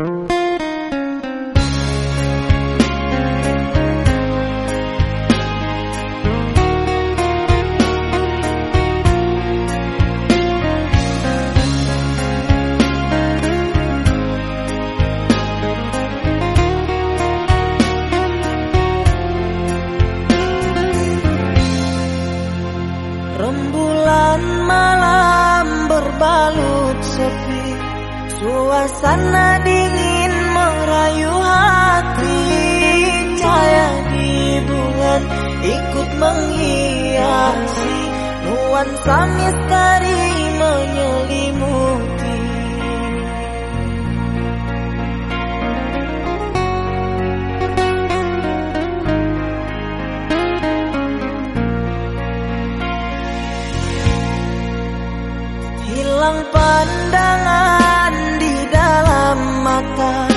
Rembulan malam berbalut sepi Suasana bulan ikut menghiasi Nuansa misteri menyelimuti. Hilang pandangan di dalam mata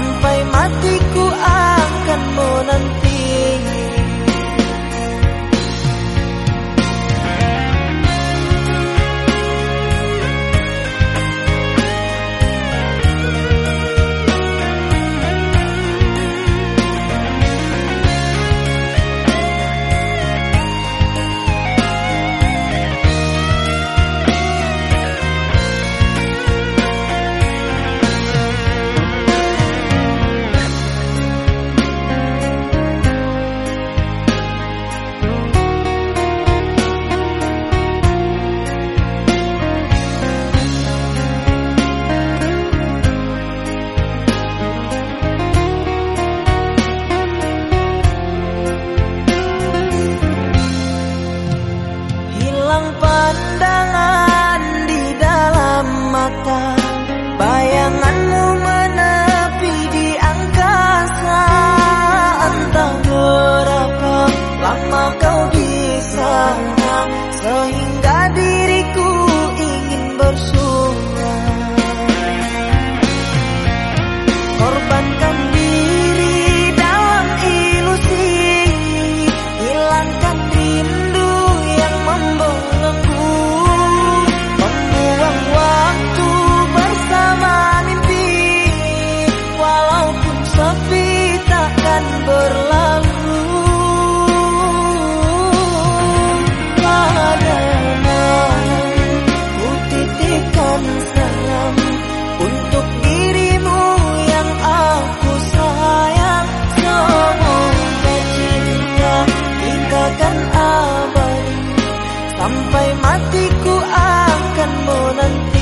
on lama kau di sana sehingga diriku ingin bersunat korbankan Sampai matiku akan menanti.